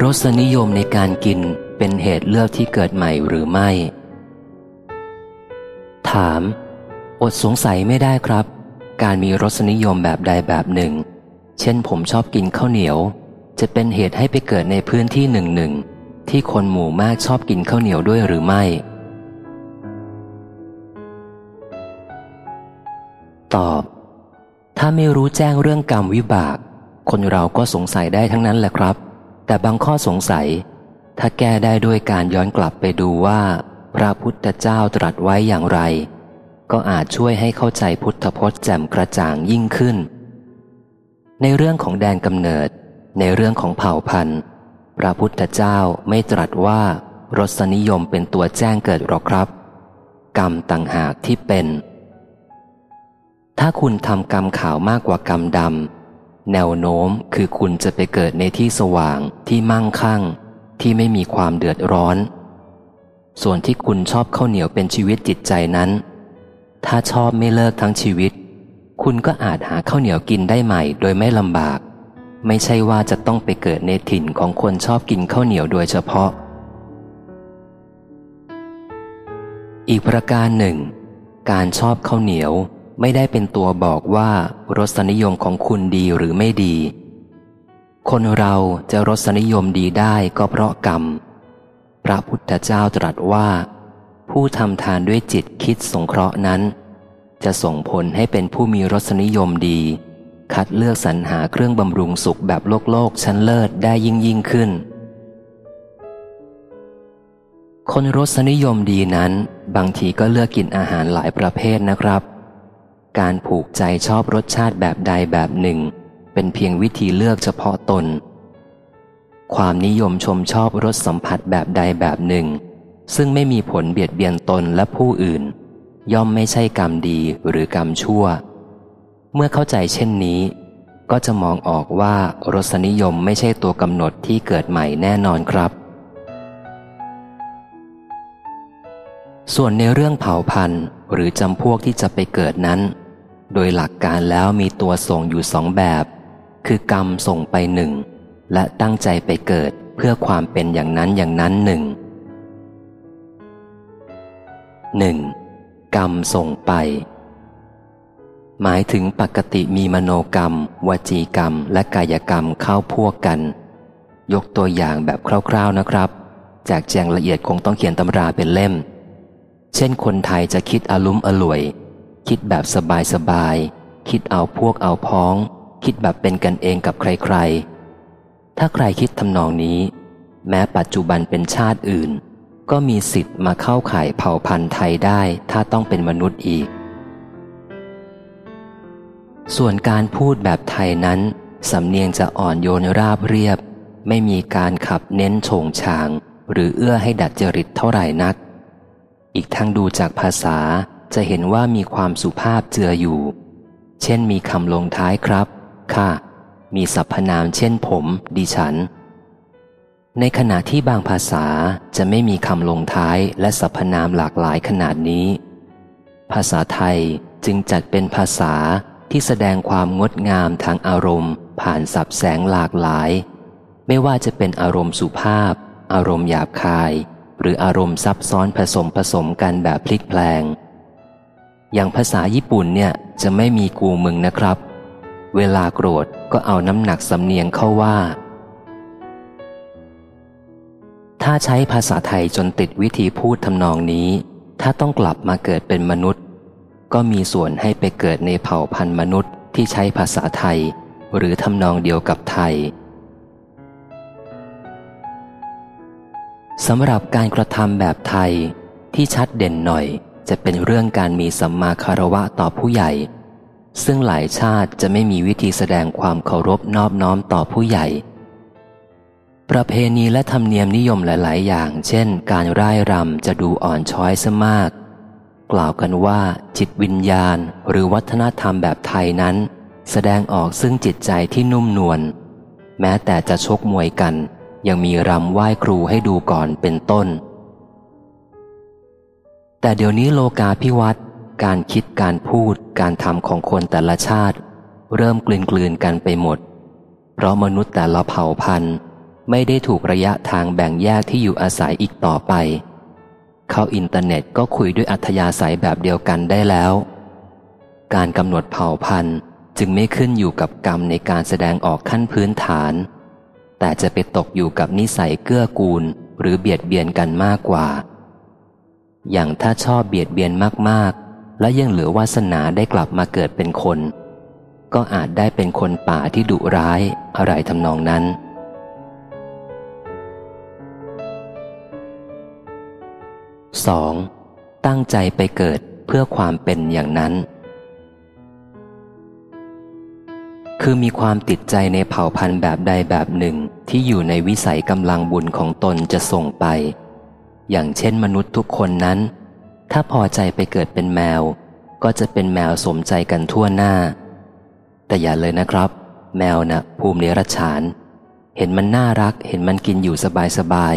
รสนิยมในการกินเป็นเหตุเลือกที่เกิดใหม่หรือไม่ ถาม อดสงสัยไม่ได้ครับ การมีรสนิยมแบบใดแบบหนึ่ง เช่นผมชอบกินข้าวเหนียว จะเป็นเหตุให้ไปเกิดในพื้นที่หนึ่งหนึ่งที่คนหมู่มากชอบกินข้าวเหนียวด้วยหรือไม่ ตอบ ถ้าไม่รู้แจ้งเรื่องกรรมวิบาก คนเราก็สงสัยได้ทั้งนั้นแหละครับ แต่บางข้อสงสัย ถ้าแก้ได้ด้วยการย้อนกลับไปดูว่า พระพุทธเจ้าตรัสไว้อย่างไร ก็อาจช่วยให้เข้าใจพุทธพจน์แจ่มกระจ่างยิ่งขึ้น ในเรื่องของแดนกำเนิด ในเรื่องของเผ่าพันธุ์ พระพุทธเจ้าไม่ตรัสว่ารสนิยมเป็นตัวแจ้งเกิดหรอกครับ กรรมต่างหากที่เป็น ถ้าคุณทำกรรมขาวมากกว่ากรรมดำ แนวโน้มคือคุณจะไปเกิดในที่สว่างที่มั่งคั่ง ที่ไม่มีความเดือดร้อน ส่วนที่คุณชอบข้าวเหนียวเป็นชีวิตจิตใจนั้น ถ้าชอบไม่เลิกทั้งชีวิต คุณก็อาจหาข้าวเหนียวกินได้ใหม่โดยไม่ลำบาก ไม่ใช่ว่าจะต้องไปเกิดในถิ่นของคนชอบกินข้าวเหนียวโดยเฉพาะ อีกประการหนึ่ง การชอบข้าวเหนียว ไม่ได้เป็นตัวบอกว่ารสนิยมของคุณดีหรือไม่ดี คนเราจะรสนิยมดีได้ก็เพราะกรรม พระพุทธเจ้าตรัสว่า ผู้ทำทานด้วยจิตคิดสงเคราะห์นั้น จะส่งผลให้เป็นผู้มีรสนิยมดี คัดเลือกสรรหาเครื่องบำรุงสุขแบบโลกโลกชั้นเลิศได้ยิ่งยิ่งขึ้นคนรสนิยมดีนั้น บางทีก็เลือกกินอาหารหลายประเภทนะครับ การผูกใจชอบรสชาติแบบใดแบบหนึ่ง เป็นเพียงวิธีเลือกเฉพาะตน ความนิยมชมชอบรสสัมผัสแบบใดแบบหนึ่ง ซึ่งไม่มีผลเบียดเบียนตนและผู้อื่น ย่อมไม่ใช่กรรมดีหรือกรรมชั่ว เมื่อเข้าใจเช่นนี้ ก็จะมองออกว่ารสนิยมไม่ใช่ตัวกำหนดที่เกิดใหม่แน่นอนครับ ส่วนในเรื่องเผ่าพันธุ์หรือจำพวกที่จะไปเกิดนั้น โดยหลักการแล้วมีตัวส่งอยู่สองแบบ คือกรรมส่งไปหนึ่ง และตั้งใจไปเกิดเพื่อความเป็นอย่างนั้นอย่างนั้นหนึ่งหนึ่งกรรมส่งไป หมายถึงปกติมีมโนกรรม วจีกรรม และกายกรรมเข้าพวกกัน ยกตัวอย่างแบบคร่าวๆนะครับ จากแจงละเอียดคงต้องเขียนตำราเป็นเล่ม เช่นคนไทยจะคิดอาลุ้มอล่วย คิดแบบสบายๆคิดเอาพวกเอาพ้อง คิดแบบเป็นกันเองกับใครๆ ถ้าใครคิดทำนองนี้ แม้ปัจจุบันเป็นชาติอื่น ก็มีสิทธิ์มาเข้าข่ายเผ่าพันธุ์ไทยได้ถ้าต้องเป็นมนุษย์อีก ส่วนการพูดแบบไทยนั้น สำเนียงจะอ่อนโยนราบเรียบ ไม่มีการขับเน้นโฉงฉาง หรือเอื้อให้ดัดจริตเท่าไหร่นัก อีกทั้งดูจากภาษา จะเห็นว่ามีความสุภาพเจืออยู่ เช่นมีคำลงท้ายครับ ค่ะ มีสรรพนามเช่นผม ดิฉัน ในขณะที่บางภาษาจะไม่มีคำลงท้ายและสรรพนามหลากหลายขนาดนี้ ภาษาไทยจึงจัดเป็นภาษาที่แสดงความงดงามทางอารมณ์ ผ่านสับแสงหลากหลาย ไม่ว่าจะเป็นอารมณ์สุภาพ อารมณ์หยาบคาย หรืออารมณ์ซับซ้อนผสมผสมกันแบบพลิกแปลง อย่างภาษาญี่ปุ่นเนี่ยจะไม่มีกูมึงนะครับ เวลาโกรธก็เอาน้ำหนักสำเนียงเข้าว่า ถ้าใช้ภาษาไทยจนติดวิธีพูดทำนองนี้ ถ้าต้องกลับมาเกิดเป็นมนุษย์ ก็มีส่วนให้ไปเกิดในเผ่าพันธุ์มนุษย์ที่ใช้ภาษาไทย หรือทำนองเดียวกับไทยสำหรับการกระทำแบบไทยที่ชัดเด่นหน่อย จะเป็นเรื่องการมีสัมมาคารวะต่อผู้ใหญ่ ซึ่งหลายชาติจะไม่มีวิธีแสดงความเคารพนอบน้อมต่อผู้ใหญ่ ประเพณีและธรรมเนียมนิยมหลาย ๆ อย่าง เช่น การร่ายรำจะดูอ่อนช้อยซะมาก กล่าวกันว่า จิตวิญญาณหรือวัฒนธรรมแบบไทยนั้น แสดงออกซึ่งจิตใจที่นุ่มนวลแม้แต่จะชกมวยกัน ยังมีรำไหว้ครูให้ดูก่อนเป็นต้น แต่เดี๋ยวนี้โลกาพิวัตรการคิดการพูด การทำของคนแต่ละชาติ เริ่มกลืนกลืนกันไปหมด เพราะมนุษย์แต่ละเผ่าพันธุ์ ไม่ได้ถูกระยะทางแบ่งแยกที่อยู่อาศัยอีกต่อไป เข้าอินเทอร์เน็ตก็คุยด้วยอัธยาศัยแบบเดียวกันได้แล้ว การกำหนดเผ่าพันธุ์จึงไม่ขึ้นอยู่กับกรรมในการแสดงออกขั้นพื้นฐาน แต่จะไปตกอยู่กับนิสัยเกื้อกูลหรือเบียดเบียนกันมากกว่า อย่างถ้าชอบเบียดเบียนมากๆ และยังเหลือวาสนาได้กลับมาเกิดเป็นคน ก็อาจได้เป็นคนป่าที่ดุร้ายอะไรทำนองนั้น 2. ตั้งใจไปเกิดเพื่อความเป็นอย่างนั้น คือมีความติดใจในเผ่าพันธุ์แบบใดแบบหนึ่งที่อยู่ในวิสัยกำลังบุญของตนจะส่งไป อย่างเช่นมนุษย์ทุกคนนั้น ถ้าพอใจไปเกิดเป็นแมว ก็จะเป็นแมวสมใจกันทั่วหน้า แต่อย่าเลยนะครับ แมวนะ่ะ ภูมิเนรชาน เห็นมันน่ารัก เห็นมันกินอยู่สบายสบาย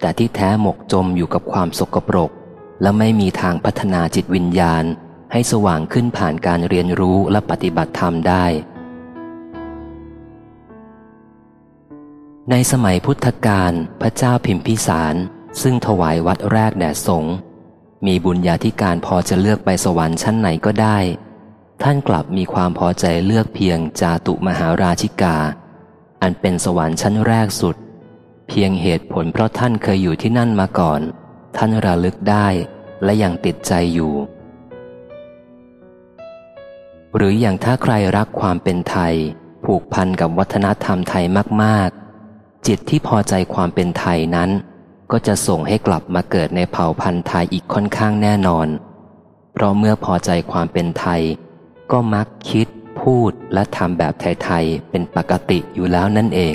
แต่ที่แท้หมกจมอยู่กับความสกปรก และไม่มีทางพัฒนาจิตวิญญาณ ให้สว่างขึ้นผ่านการเรียนรู้และปฏิบัติธรรมได้ ในสมัยพุทธกาลพระเจ้าพิมพิสาร ซึ่งถวายวัดแรกแด่สงฆ์มีบุญญาธิการพอจะเลือกไปสวรรค์ชั้นไหนก็ได้ ท่านกลับมีความพอใจเลือกเพียงจาตุมหาราชิกา อันเป็นสวรรค์ชั้นแรกสุด เพียงเหตุผลเพราะท่านเคยอยู่ที่นั่นมาก่อน ท่านระลึกได้และยังติดใจอยู่ หรืออย่างถ้าใครรักความเป็นไทย ผูกพันกับวัฒนธรรมไทยมาก ๆ จิตที่พอใจความเป็นไทยนั้น ก็จะส่งให้กลับมาเกิดในเผ่าพันธุ์ไทยอีกค่อนข้างแน่นอน เพราะเมื่อพอใจความเป็นไทย ก็มักคิด พูดและทำแบบไทย ๆ เป็นปกติอยู่แล้วนั่นเอง